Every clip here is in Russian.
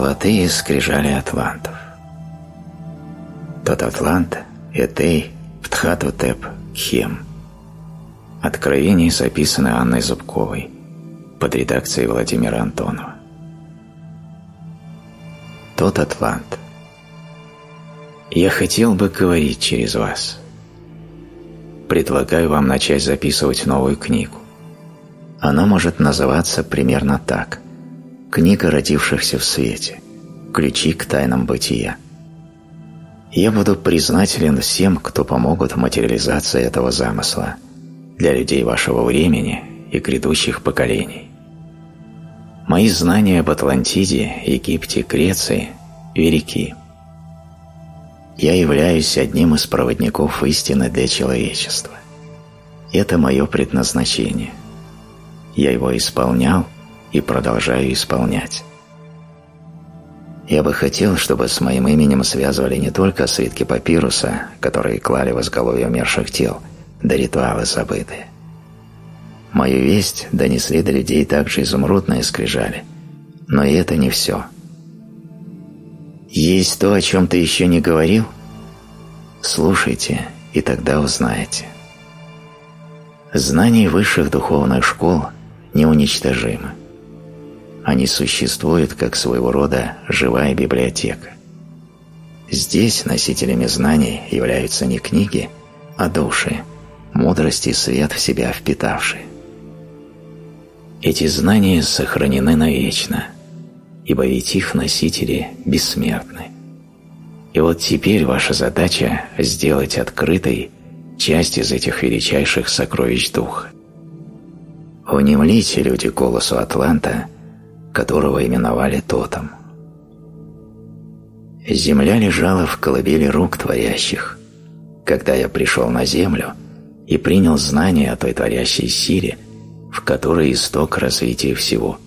Золотые скрижали атлантов. Тот атлант – Этей, Птхатутеп, Хем. Откровение записано Анной Зубковой под редакцией Владимира Антонова. Тот атлант. Я хотел бы говорить через вас. Предлагаю вам начать записывать новую книгу. Она может называться примерно так – Книга родившихся в свете. Ключи к тайнам бытия. Я буду признателен всем, кто помогут материализации этого замысла для людей вашего времени и грядущих поколений. Мои знания об Атлантиде, Египте, Греции велики. Я являюсь одним из проводников истины для человечества. Это мое предназначение. Я его исполнял – и продолжаю исполнять. Я бы хотел, чтобы с моим именем связывали не только свитки папируса, которые клали в изголовье умерших тел, да ритуалы забытые. Мою весть донесли до людей также изумрудные скрижали, но и это не все. Есть то, о чем ты еще не говорил? Слушайте, и тогда узнаете. Знания высших духовных школ неуничтожимы. Они существуют как своего рода живая библиотека. Здесь носителями знаний являются не книги, а души, мудрость и свет в себя впитавшие. Эти знания сохранены навечно, ибо ведь их носители бессмертны. И вот теперь ваша задача – сделать открытой часть из этих величайших сокровищ Духа. Внемлите люди голосу Атланта – которого именовали Тотом. Земля лежала в колыбели рук творящих, когда я пришел на землю и принял знание о той творящей силе, в которой исток развития всего.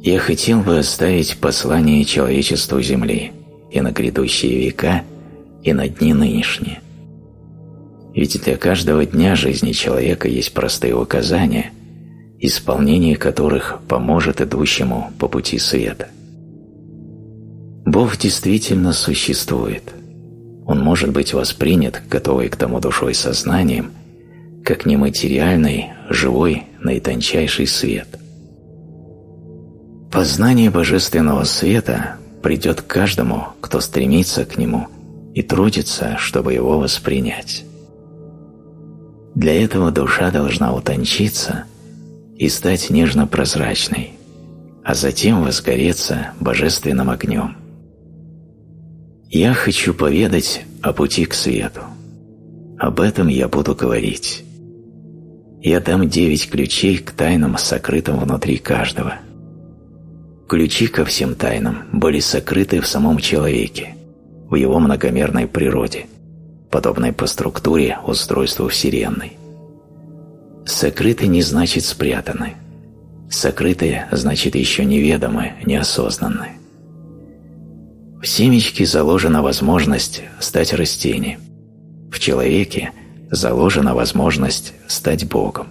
Я хотел бы оставить послание человечеству Земли и на грядущие века, и на дни нынешние. Ведь для каждого дня жизни человека есть простые указания – исполнение которых поможет идущему по пути света. Бог действительно существует. Он может быть воспринят, готовый к тому душой сознанием, как нематериальный, живой, наитончайший свет. Познание божественного света придет к каждому, кто стремится к нему и трудится, чтобы его воспринять. Для этого душа должна утончиться и стать нежно-прозрачной, а затем возгореться божественным огнем. Я хочу поведать о пути к свету. Об этом я буду говорить. Я дам девять ключей к тайнам, сокрытым внутри каждого. Ключи ко всем тайнам были сокрыты в самом человеке, в его многомерной природе, подобной по структуре устройству Вселенной. Сокрыты не значит спрятаны. Сокрытые значит еще неведомы, неосознанны. В семечке заложена возможность стать растением. В человеке заложена возможность стать Богом.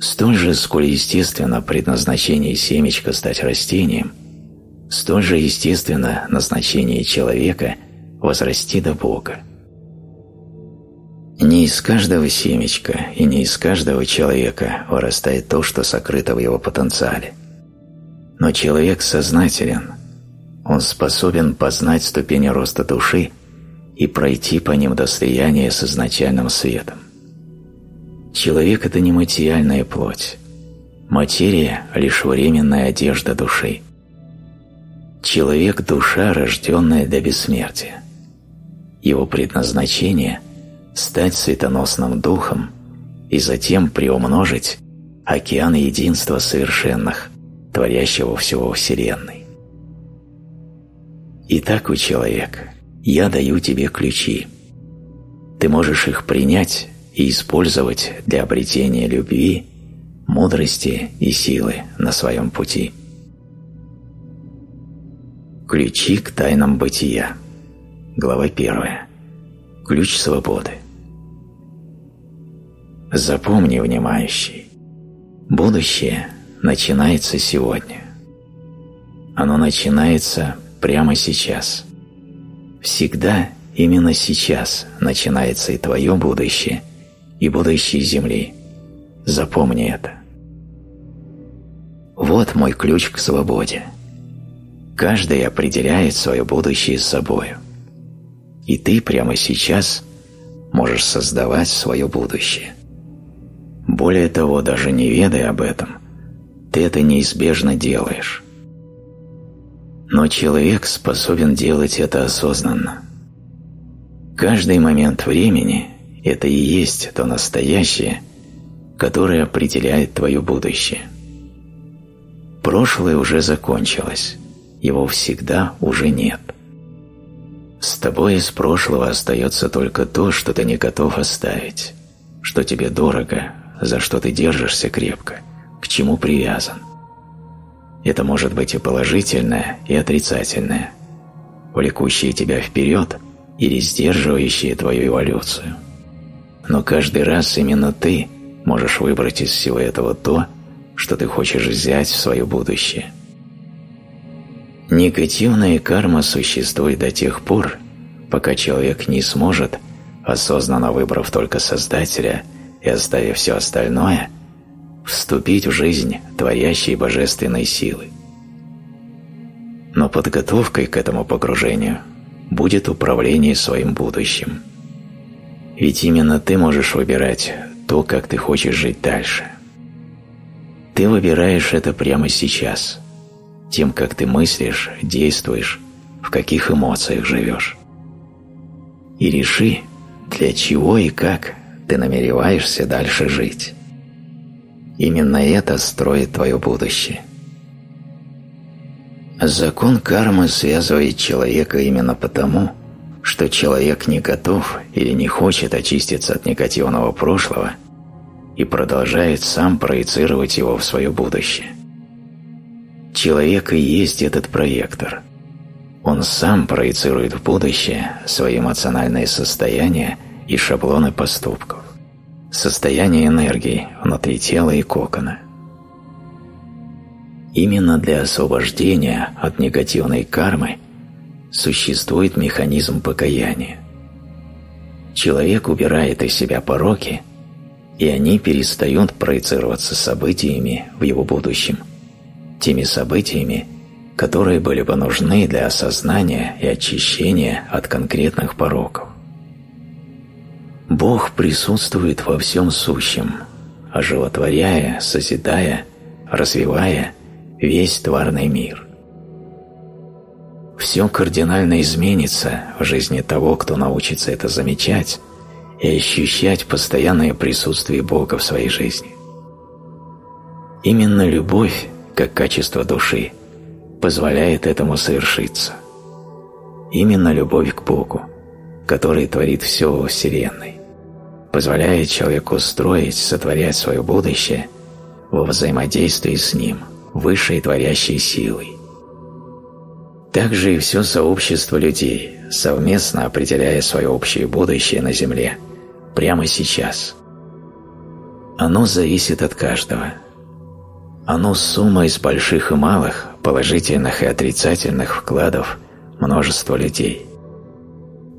Столь же, сколь естественно предназначение семечка стать растением, столь же естественно назначение человека возрасти до Бога. Не из каждого семечка и не из каждого человека вырастает то, что сокрыто в его потенциале. Но человек сознателен, он способен познать ступени роста души и пройти по ним до слияния с изначальным светом. Человек – это не материальная плоть. Материя – лишь временная одежда души. Человек – душа, рожденная для бессмертия. Его предназначение – стать светоносным духом и затем приумножить океан единства совершенных, творящего всего Вселенной. Итак, у человека, я даю тебе ключи. Ты можешь их принять и использовать для обретения любви, мудрости и силы на своем пути. Ключи к тайнам бытия. Глава 1. Ключ свободы. Запомни, внимающий, будущее начинается сегодня. Оно начинается прямо сейчас. Всегда именно сейчас начинается и твое будущее, и будущее Земли. Запомни это. Вот мой ключ к свободе. Каждый определяет свое будущее с собою. И ты прямо сейчас можешь создавать свое будущее. Более того, даже не ведая об этом, ты это неизбежно делаешь. Но человек способен делать это осознанно. Каждый момент времени – это и есть то настоящее, которое определяет твое будущее. Прошлое уже закончилось, его всегда уже нет. С тобой из прошлого остается только то, что ты не готов оставить, что тебе дорого, за что ты держишься крепко, к чему привязан. Это может быть и положительное, и отрицательное, влекущее тебя вперед или сдерживающее твою эволюцию. Но каждый раз именно ты можешь выбрать из всего этого то, что ты хочешь взять в свое будущее. Негативная карма существует до тех пор, пока человек не сможет, осознанно выбрав только Создателя и оставив все остальное, вступить в жизнь творящей божественной силы. Но подготовкой к этому погружению будет управление своим будущим. Ведь именно ты можешь выбирать то, как ты хочешь жить дальше. Ты выбираешь это прямо сейчас, тем, как ты мыслишь, действуешь, в каких эмоциях живешь. И реши, для чего и как ты намереваешься дальше жить. Именно это строит твое будущее. Закон кармы связывает человека именно потому, что человек не готов или не хочет очиститься от негативного прошлого – и продолжает сам проецировать его в свое будущее. Человек и есть этот проектор. Он сам проецирует в будущее свои эмоциональные состояния и шаблоны поступков, состояние энергии внутри тела и кокона. Именно для освобождения от негативной кармы существует механизм покаяния. Человек убирает из себя пороки – и они перестают проецироваться событиями в его будущем, теми событиями, которые были бы нужны для осознания и очищения от конкретных пороков. Бог присутствует во всем сущем, оживотворяя, созидая, развивая весь тварный мир. Все кардинально изменится в жизни того, кто научится это замечать – и ощущать постоянное присутствие Бога в своей жизни. Именно любовь, как качество души, позволяет этому совершиться. Именно любовь к Богу, который творит все во Вселенной, позволяет человеку строить, сотворять свое будущее во взаимодействии с Ним, высшей творящей силой. Также и все сообщество людей, совместно определяя свое общее будущее на Земле – прямо сейчас. Оно зависит от каждого. Оно сумма из больших и малых, положительных и отрицательных вкладов множества людей.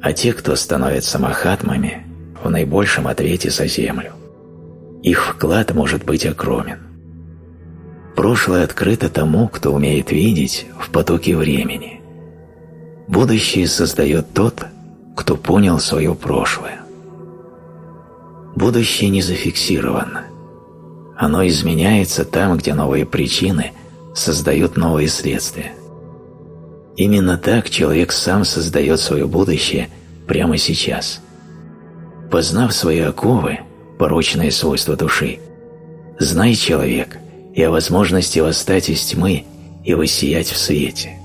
А те, кто становятся махатмами, в наибольшем ответе за землю. Их вклад может быть огромен. Прошлое открыто тому, кто умеет видеть в потоке времени. Будущее создает тот, кто понял свое прошлое. Будущее не зафиксировано. Оно изменяется там, где новые причины создают новые следствия. Именно так человек сам создает свое будущее прямо сейчас. Познав свои оковы, порочные свойства души, знай, человек, и о возможности восстать из тьмы и воссиять в свете.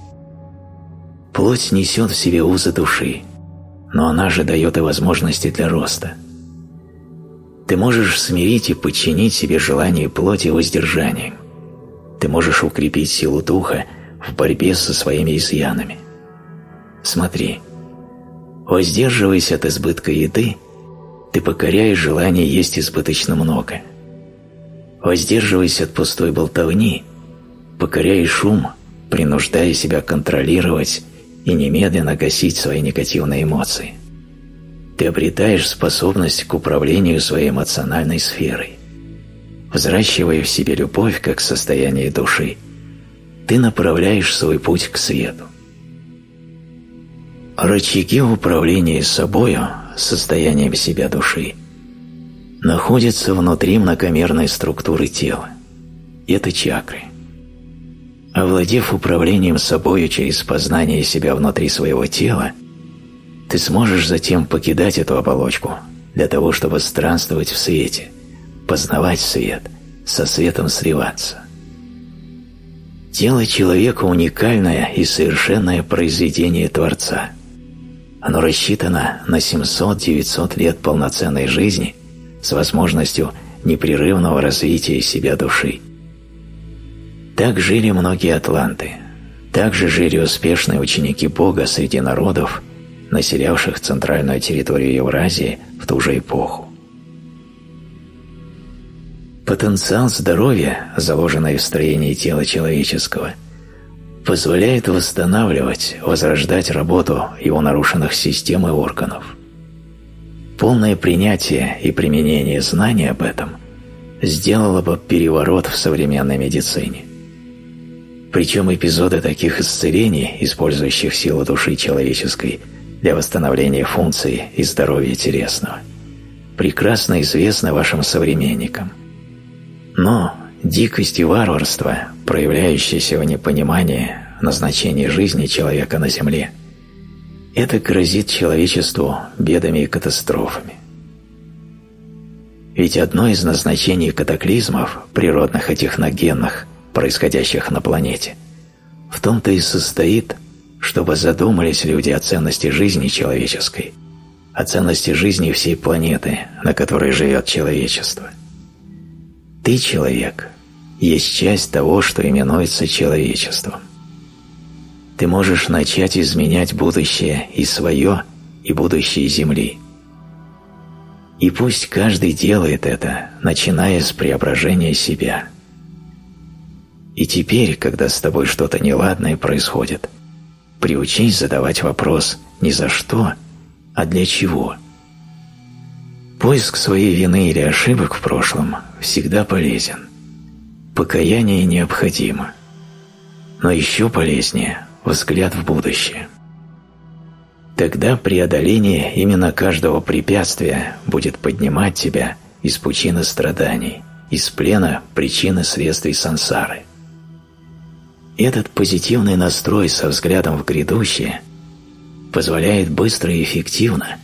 Плоть несет в себе узы души, но она же дает и возможности для роста – ты можешь смирить и подчинить себе желание плоти воздержанием. Ты можешь укрепить силу духа в борьбе со своими изъянами. Смотри, воздерживаясь от избытка еды, ты покоряешь желание есть избыточно много. Воздерживаясь от пустой болтовни, покоряешь ум принуждая себя контролировать и немедленно гасить свои негативные эмоции. Ты обретаешь способность к управлению своей эмоциональной сферой. Взращивая в себе любовь как состояние души, ты направляешь свой путь к свету. Рычаги управления собою, состоянием себя души, находятся внутри многомерной структуры тела. Это чакры. Овладев управлением собою через познание себя внутри своего тела, ты сможешь затем покидать эту оболочку для того, чтобы странствовать в свете, познавать свет, со светом сливаться. Тело человека – уникальное и совершенное произведение Творца. Оно рассчитано на 700-900 лет полноценной жизни с возможностью непрерывного развития себя души. Так жили многие атланты, так же жили успешные ученики Бога среди народов, населявших центральную территорию Евразии в ту же эпоху. Потенциал здоровья, заложенный в строении тела человеческого, позволяет восстанавливать, возрождать работу его нарушенных систем и органов. Полное принятие и применение знаний об этом сделало бы переворот в современной медицине. Причем эпизоды таких исцелений, использующих силу души человеческой для восстановления функций и здоровья телесного, прекрасно известны вашим современникам. Но дикость и варварство, проявляющиеся в непонимании назначения жизни человека на Земле, это грозит человечеству бедами и катастрофами. Ведь одно из назначений катаклизмов, природных и техногенных, происходящих на планете, в том-то и состоит, чтобы задумались люди о ценности жизни человеческой, о ценности жизни всей планеты, на которой живет человечество. Ты, человек, есть часть того, что именуется человечеством. Ты можешь начать изменять будущее и свое, и будущее Земли. И пусть каждый делает это, начиная с преображения себя – и теперь, когда с тобой что-то неладное происходит, приучись задавать вопрос не за что, а для чего. Поиск своей вины или ошибок в прошлом всегда полезен. Покаяние необходимо. Но еще полезнее – взгляд в будущее. Тогда преодоление именно каждого препятствия будет поднимать тебя из пучины страданий, из плена причины следствий сансары. Этот позитивный настрой со взглядом в грядущее позволяет быстро и эффективно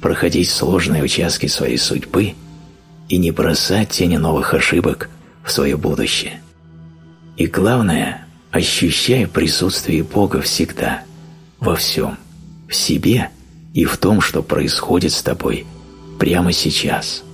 проходить сложные участки своей судьбы и не бросать тени новых ошибок в свое будущее. И главное, ощущая присутствие Бога всегда, во всем, в себе и в том, что происходит с тобой прямо сейчас –